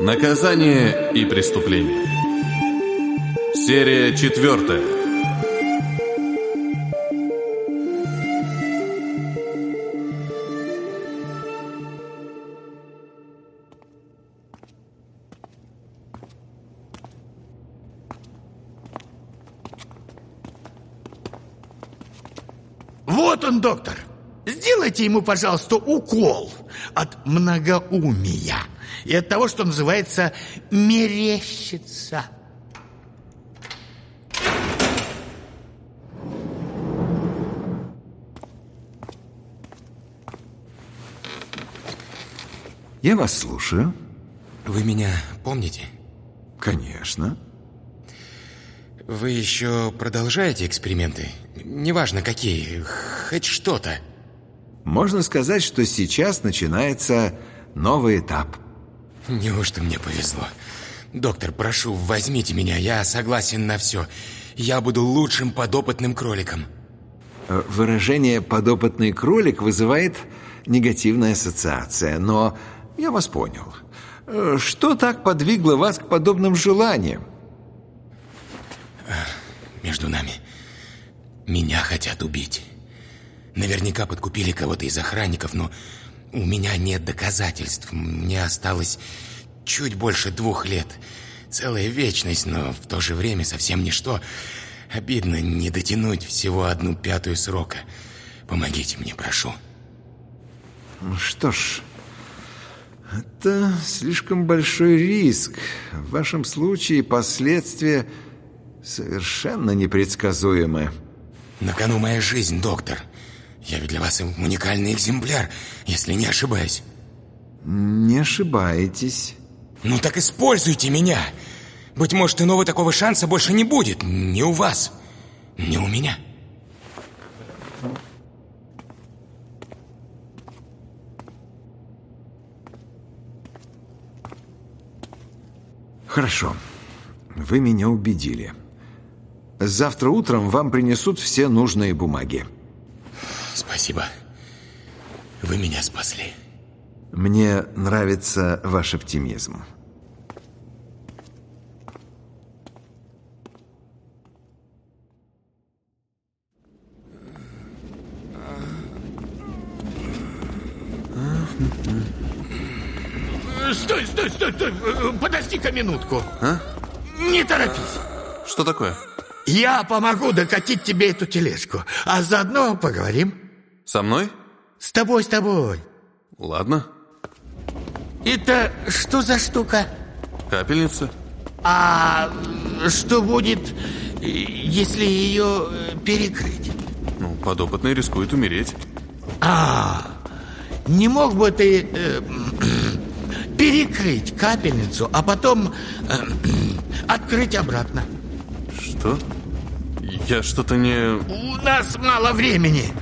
Наказание и преступление. Серия четвертая. Сделайте ему, пожалуйста, укол от многоумия и от того, что называется мерещится. Я вас слушаю. Вы меня помните? Конечно. Вы еще продолжаете эксперименты? Неважно какие, хоть что-то. Можно сказать, что сейчас начинается новый этап. Неужто мне повезло? Доктор, прошу, возьмите меня, я согласен на все. Я буду лучшим подопытным кроликом. Э, Выражение «подопытный кролик» вызывает негативная ассоциация, но я вас понял. Э, Что так подвигло вас к подобным желаниям? Между нами. Меня хотят убить. Наверняка подкупили кого-то из охранников, но у меня нет доказательств. Мне осталось чуть больше двух лет. Целая вечность, но в то же время совсем ничто. Обидно не дотянуть всего одну пятую срока. Помогите мне, прошу. Что ж, это слишком большой риск. В вашем случае последствия совершенно непредсказуемы. На кону моя жизнь, доктор. Я ведь для вас уникальный экземпляр, если не ошибаюсь. Не ошибаетесь. Ну так используйте меня. Быть может, иного такого шанса больше не будет. Ни у вас, ни у меня. Хорошо. Вы меня убедили. Завтра утром вам принесут все нужные бумаги. Спасибо. Вы меня спасли. Мне нравится ваш оптимизм. Э, Стой, стой, стой, стой. Э, Подожди-ка минутку. А? Не торопись. Что такое? Я помогу докатить тебе эту тележку, а заодно поговорим. Со мной? С тобой, с тобой. Ладно. Это что за штука? Капельница. А что будет, э, если ее э, перекрыть? Ну, подопытный рискует умереть. А, не мог бы ты э, перекрыть капельницу, а потом э, открыть обратно? Что? Я что-то не... У нас мало времени.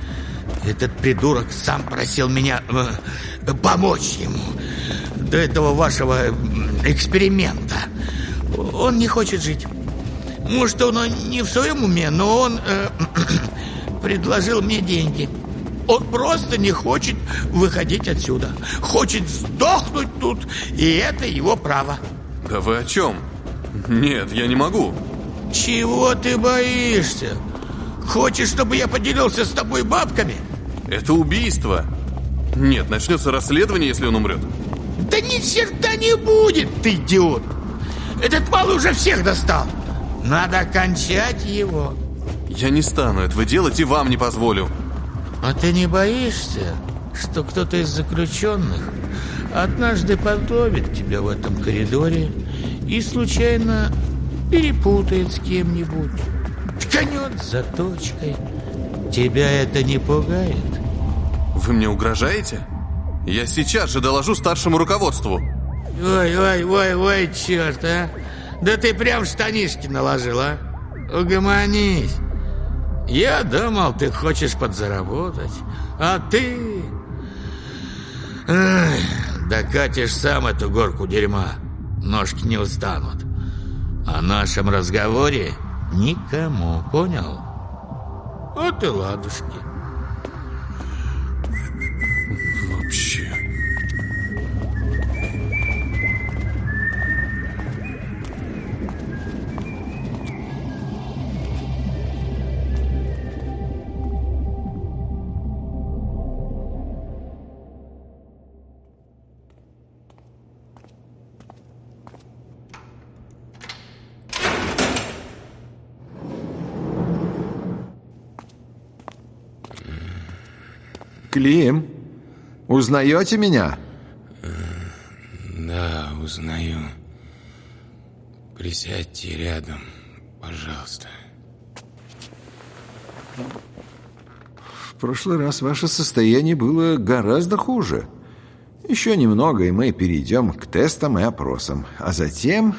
Этот придурок сам просил меня э, помочь ему до этого вашего эксперимента. Он не хочет жить. Может, он не в своем уме, но он э, предложил мне деньги. Он просто не хочет выходить отсюда. Хочет сдохнуть тут, и это его право. Да вы о чем? Нет, я не могу. Чего ты боишься? Хочешь, чтобы я поделился с тобой бабками? Это убийство. Нет, начнется расследование, если он умрет. Да ни черта не будет, ты идиот! Этот малый уже всех достал. Надо кончать его. Я не стану этого делать и вам не позволю. А ты не боишься, что кто-то из заключенных однажды подловит тебя в этом коридоре и случайно перепутает с кем-нибудь? Тканет заточкой. Тебя это не пугает? Вы мне угрожаете? Я сейчас же доложу старшему руководству. Ой, ой, ой, ой, черт, а! Да ты прям штанишки наложил, а? Угомонись. Я думал, ты хочешь подзаработать, а ты... Эх, докатишь сам эту горку дерьма, ножки не устанут. О нашем разговоре никому, понял? Вот и ладушки вообще? Клим, узнаете меня? Да, узнаю. Присядьте рядом, пожалуйста. В прошлый раз ваше состояние было гораздо хуже. Еще немного, и мы перейдем к тестам и опросам. А затем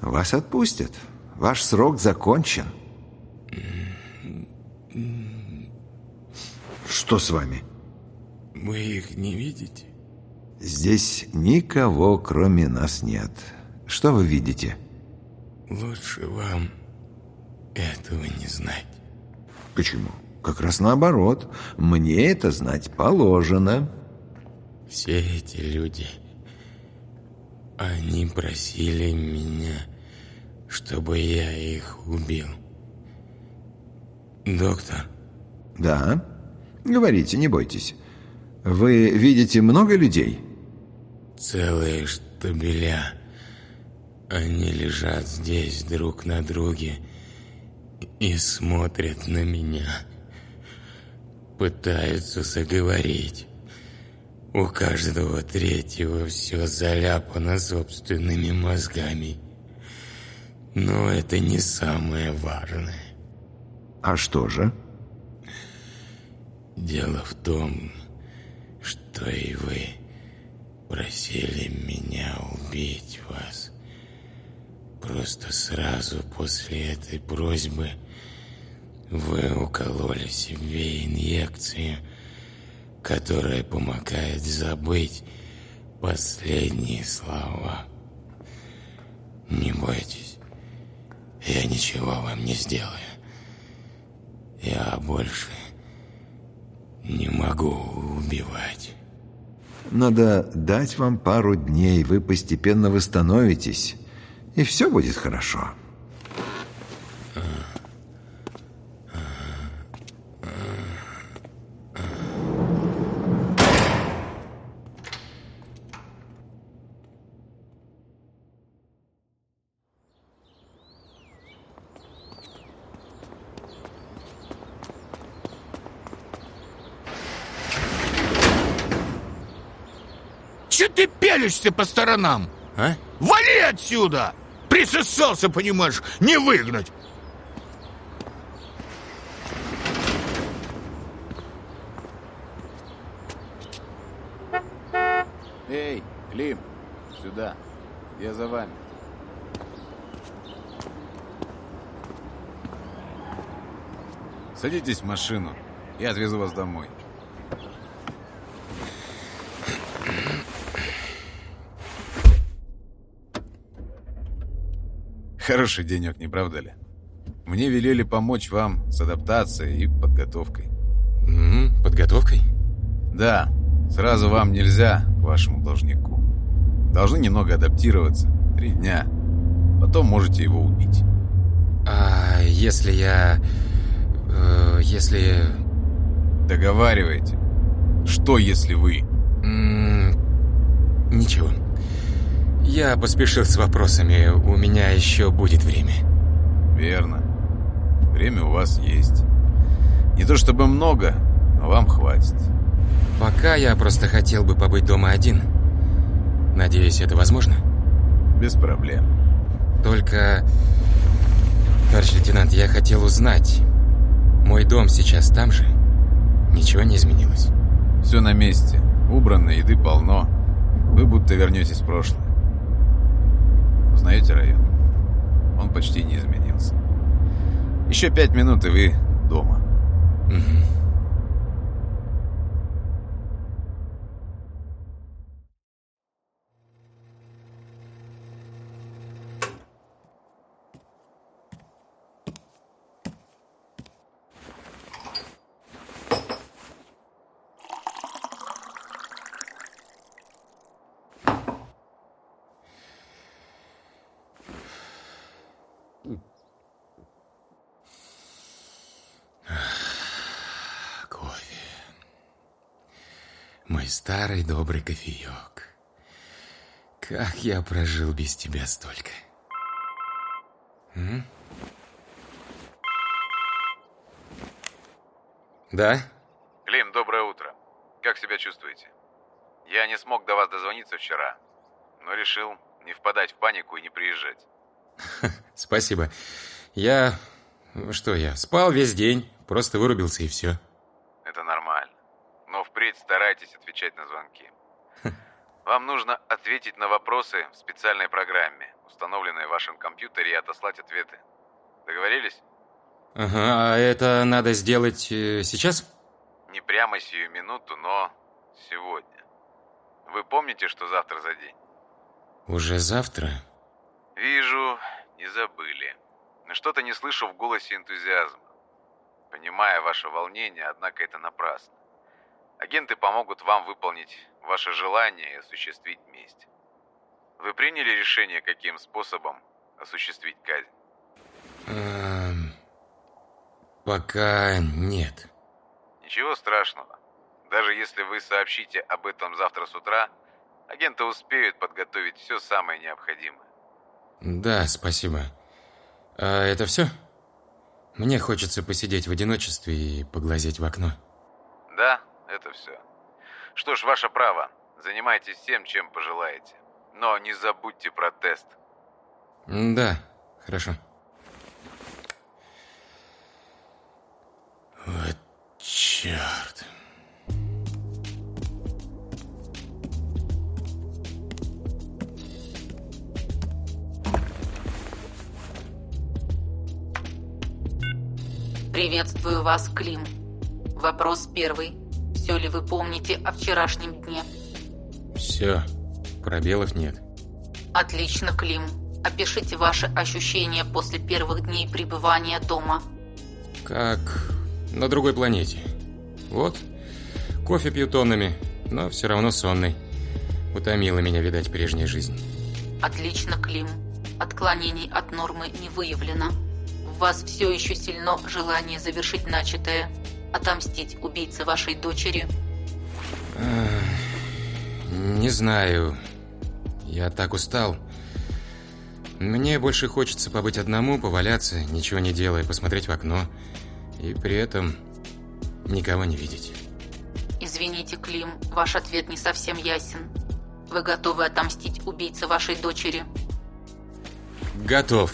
вас отпустят. Ваш срок закончен. Что с вами? Вы их не видите? Здесь никого, кроме нас, нет. Что вы видите? Лучше вам этого не знать. Почему? Как раз наоборот. Мне это знать положено. Все эти люди, они просили меня, чтобы я их убил. Доктор? Да. Говорите, не бойтесь. Вы видите много людей? Целые штабеля. Они лежат здесь друг на друге и смотрят на меня. Пытаются заговорить. У каждого третьего все заляпано собственными мозгами. Но это не самое важное. А что же? Дело в том, что и вы просили меня убить вас. Просто сразу после этой просьбы вы укололи себе инъекцию, которая помогает забыть последние слова. Не бойтесь, я ничего вам не сделаю. Я больше не могу убивать. Надо дать вам пару дней, вы постепенно восстановитесь, и все будет хорошо. Че ты пялишься по сторонам? А? Вали отсюда! Присосался, понимаешь, не выгнать. Эй, Клим, сюда. Я за вами. Садитесь в машину. Я отвезу вас домой. Хороший денек, не правда ли? Мне велели помочь вам с адаптацией и подготовкой. М, Подготовкой? Да, сразу вам нельзя к вашему должнику. Должны немного адаптироваться. Три дня. Потом можете его убить. А если я... э, если... Договаривайте. Что, если вы... м, Ничего. Я поспешил с вопросами. У меня еще будет время. Верно. Время у вас есть. Не то чтобы много, но вам хватит. Пока я просто хотел бы побыть дома один. Надеюсь, это возможно? Без проблем. Только... Товарищ лейтенант, я хотел узнать. Мой дом сейчас там же? Ничего не изменилось? Все на месте. Убрано, еды полно. Вы будто вернетесь в прошлое. Узнаете район? Он почти не изменился. Еще пять минут, и вы дома. Мгм. Кофе. Мой старый добрый кофеек. Как я прожил без тебя столько. М? Да? Клим, доброе утро. как себя чувствуете? Я не смог до вас дозвониться вчера, но решил не впадать в панику и не приезжать. Спасибо. Я... Что я? Спал весь день, просто вырубился и все. Впредь старайтесь отвечать на звонки. Вам нужно ответить на вопросы в специальной программе, установленной в вашем компьютере, и отослать ответы. Договорились? Ага, а это надо сделать э, сейчас? Не прямо сию минуту, но сегодня. Вы помните, что завтра за день? Уже завтра? Вижу, не забыли. Но что-то не слышу в голосе энтузиазма. Понимая ваше волнение, однако это напрасно. Агенты помогут вам выполнить ваше желание и осуществить месть. Вы приняли решение, каким способом осуществить казнь? Эм, пока нет. Ничего страшного. Даже если вы сообщите об этом завтра с утра, агенты успеют подготовить все самое необходимое. Да, спасибо. А это все? Мне хочется посидеть в одиночестве и поглазеть в окно. Да, это все. Что ж, ваше право. Занимайтесь всем, чем пожелаете. Но не забудьте про тест. Да, хорошо. Вот черт. Приветствую вас, Клим. Вопрос первый. Все ли вы помните о вчерашнем дне? Все. Пробелов нет. Отлично, Клим. Опишите ваши ощущения после первых дней пребывания дома. Как на другой планете. Вот, кофе пью тоннами, но все равно сонный. Утомила меня, видать, прежняя жизнь. Отлично, Клим. Отклонений от нормы не выявлено. В вас все еще сильно желание завершить начатое. Отомстить убийце вашей дочери. Не знаю. Я так устал. Мне больше хочется побыть одному, поваляться, ничего не делая, посмотреть в окно. И при этом никого не видеть. Извините, Клим, ваш ответ не совсем ясен. Вы готовы отомстить убийце вашей дочери? Готов.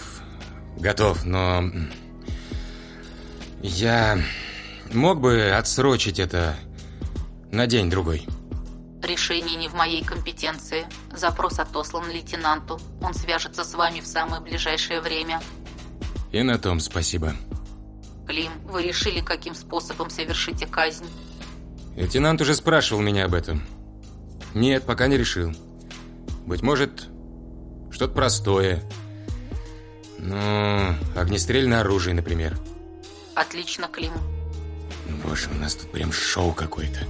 Готов, но... Я мог бы отсрочить это на день-другой. Решение не в моей компетенции. Запрос отослан лейтенанту. Он свяжется с вами в самое ближайшее время. И на том спасибо. Клим, вы решили, каким способом совершите казнь? Лейтенант уже спрашивал меня об этом. Нет, пока не решил. Быть может, что-то простое. Ну, огнестрельное оружие, например. Отлично, Клим. Боже, у нас тут прям шоу какое-то.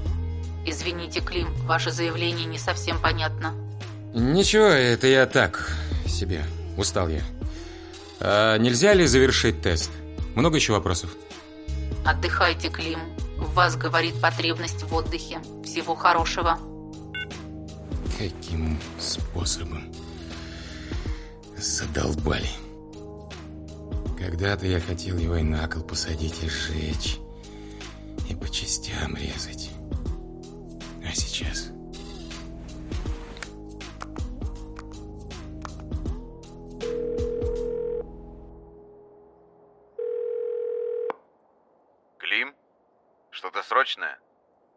Извините, Клим, ваше заявление не совсем понятно. Ничего, это я так себе. Устал я. А нельзя ли завершить тест? Много еще вопросов? Отдыхайте, Клим. В вас говорит потребность в отдыхе. Всего хорошего. Каким способом? Задолбали. Когда-то я хотел его и на кол посадить и сжечь. И по частям резать. А сейчас... Клим? Что-то срочное?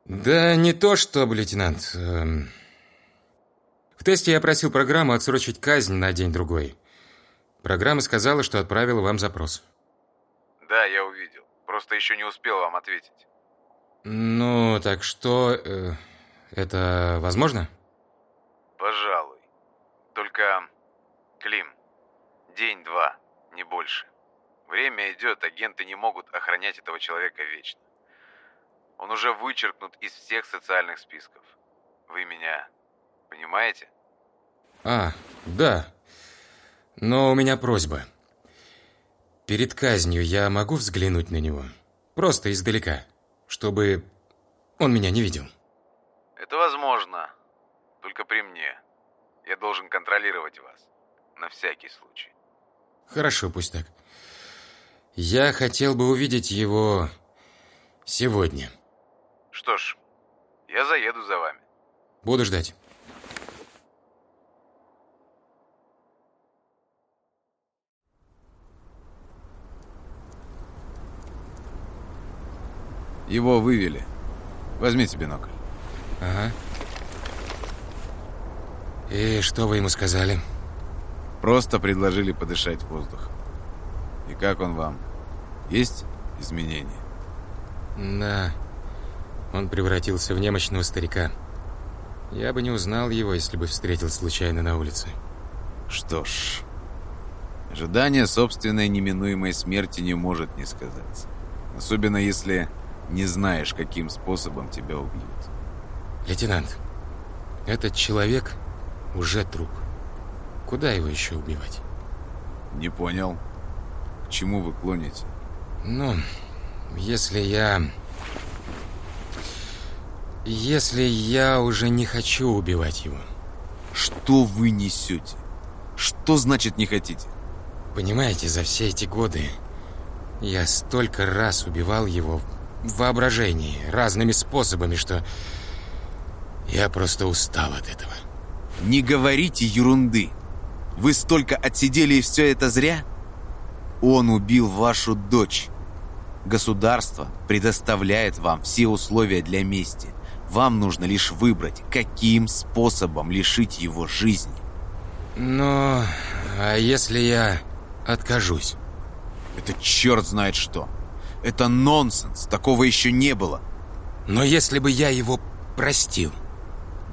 Да не то чтобы, лейтенант. Эм, В тесте я просил программу отсрочить казнь на день-другой. Программа сказала, что отправила вам запрос. Да, я увидел. Просто еще не успел вам ответить. Ну, так что... э, это возможно? Пожалуй. Только, Клим, день-два, не больше. Время идет, агенты не могут охранять этого человека вечно. Он уже вычеркнут из всех социальных списков. Вы меня понимаете? А, да. Но у меня просьба. Перед казнью я могу взглянуть на него? Просто издалека, чтобы он меня не видел. Это возможно. Только при мне. Я должен контролировать вас. На всякий случай. Хорошо, пусть так. Я хотел бы увидеть его сегодня. Что ж, Я заеду за вами. Буду ждать. Его вывели. Возьмите бинокль. Ага. И что вы ему сказали? Просто предложили подышать воздух. И как он вам? Есть изменения? Да. Он превратился в немощного старика. Я бы не узнал его, если бы встретил случайно на улице. Что ж, ожидание собственной неминуемой смерти не может не сказаться. Особенно если не знаешь, каким способом тебя убьют. Лейтенант, этот человек уже труп. Куда его еще убивать? Не понял. К чему вы клоните? Ну, если я... Если я уже не хочу убивать его. Что вы несете? Что значит не хотите? Понимаете, за все эти годы я столько раз убивал его воображении, разными способами, что я просто устал от этого. Не говорите ерунды. Вы столько отсидели и все это зря? Он убил вашу дочь. Государство предоставляет вам все условия для мести. Вам нужно лишь выбрать, каким способом лишить его жизни. Но... А если я откажусь? Это черт знает что. Это нонсенс. Такого еще не было. Но если бы я его простил?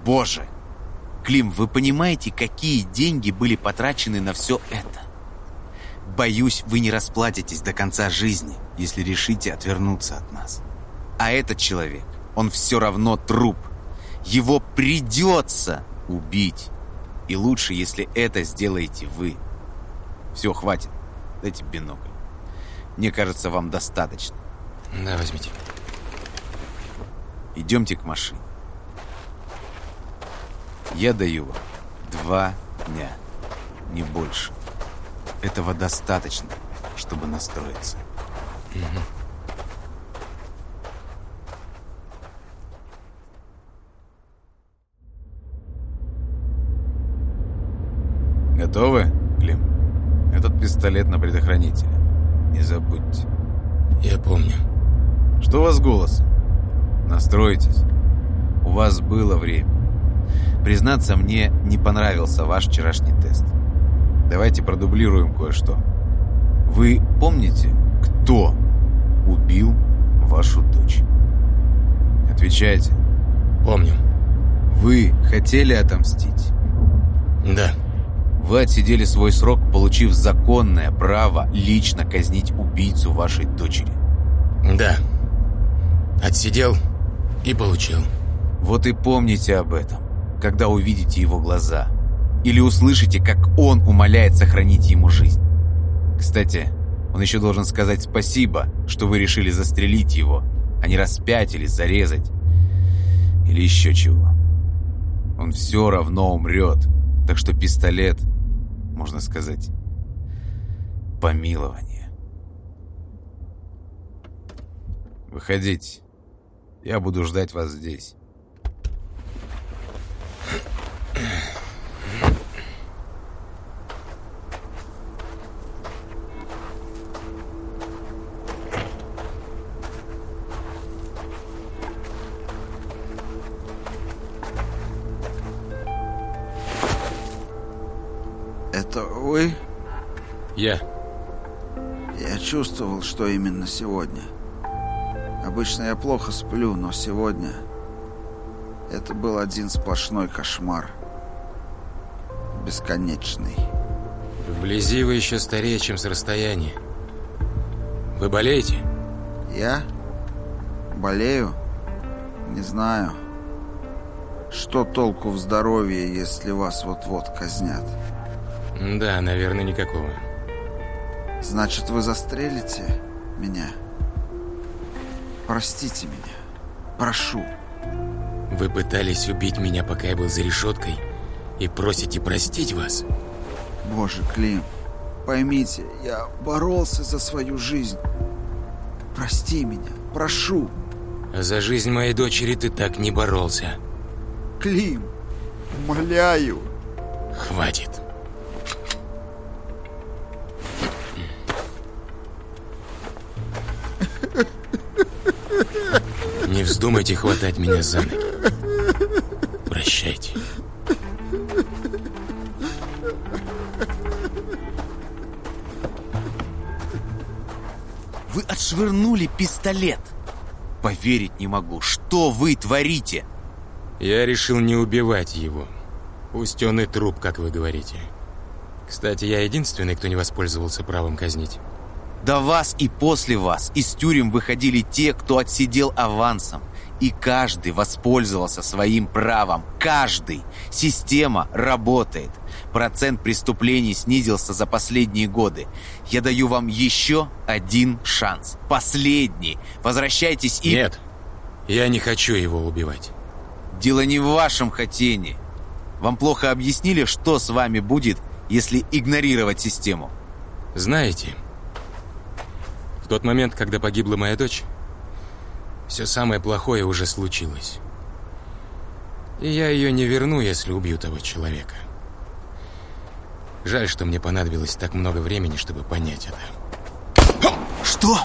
Боже! Клим, вы понимаете, какие деньги были потрачены на все это? Боюсь, вы не расплатитесь до конца жизни, если решите отвернуться от нас. А этот человек, он все равно труп. Его придется убить. И лучше, если это сделаете вы. Все, хватит. Дайте бинокль. Мне кажется, вам достаточно. Да, возьмите. Идемте к машине. Я даю вам два дня, не больше. Этого достаточно, чтобы настроиться. Угу. Готовы, Клим? Этот пистолет на предохранителе. Забудьте. Я помню. Что у вас с? Настройтесь. У вас было время. Признаться, мне не понравился ваш вчерашний тест. Давайте продублируем кое-что. Вы помните, кто убил вашу дочь? Отвечайте. Помню. Вы хотели отомстить? Да. Вы отсидели свой срок, получив законное право лично казнить убийцу вашей дочери. Да. Отсидел и получил. Вот и помните об этом, когда увидите его глаза. Или услышите, как он умоляет сохранить ему жизнь. Кстати, он еще должен сказать спасибо, что вы решили застрелить его, а не распять или зарезать. Или еще чего. Он все равно умрет, так что пистолет, можно сказать, помилование. Выходите. Я буду ждать вас здесь. Чувствовал, что именно сегодня. Обычно я плохо сплю, но сегодня... Это был один сплошной кошмар. Бесконечный. Вблизи вы еще старее, чем с расстояния. Вы болеете? Я? Болею? Не знаю. Что толку в здоровье, если вас вот-вот казнят? Да, наверное, никакого. Значит, вы застрелите меня? Простите меня. Прошу. Вы пытались убить меня, пока я был за решеткой, и просите простить вас? Боже, Клим, поймите, я боролся за свою жизнь. Прости меня, прошу. А за жизнь моей дочери ты так не боролся. Клим, умоляю. Хватит. Вздумайте хватать меня за ноги. Прощайте. Вы отшвырнули пистолет. Поверить не могу. Что вы творите? Я решил не убивать его. Пусть он и труп, как вы говорите. Кстати, я единственный, кто не воспользовался правом казнить. До вас и после вас из тюрем выходили те, кто отсидел авансом. И каждый воспользовался своим правом. Каждый. Система работает. Процент преступлений снизился за последние годы. Я даю вам еще один шанс. Последний. Возвращайтесь и... Нет, я не хочу его убивать. Дело не в вашем хотении. Вам плохо объяснили, что с вами будет, если игнорировать систему? Знаете, в тот момент, когда погибла моя дочь, все самое плохое уже случилось. И я ее не верну, если убью того человека. Жаль, что мне понадобилось так много времени, чтобы понять это. Что?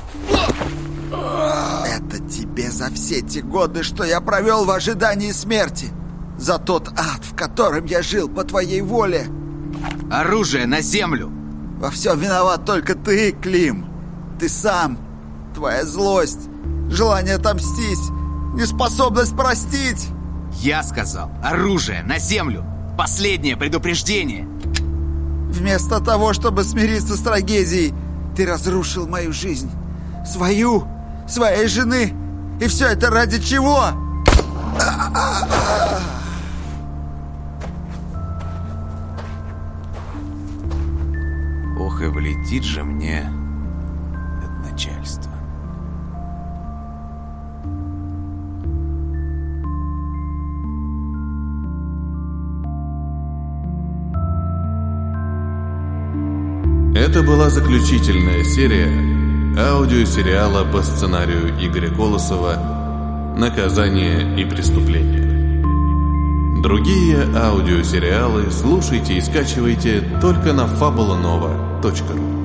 Это тебе за все те годы, что я провел в ожидании смерти. За тот ад, в котором я жил по твоей воле. Оружие на землю! Во всем виноват только ты, Клим. Ты сам. Твоя злость, желание отомстить, неспособность простить. Я сказал, оружие на землю. Последнее предупреждение. Вместо того, чтобы смириться с трагедией, ты разрушил мою жизнь. Свою, своей жены. И все это ради чего? Ох, и влетит же мне Это была заключительная серия аудиосериала по сценарию Игоря Колосова «Наказание и преступление». Другие аудиосериалы слушайте и скачивайте только на fabulanova.ru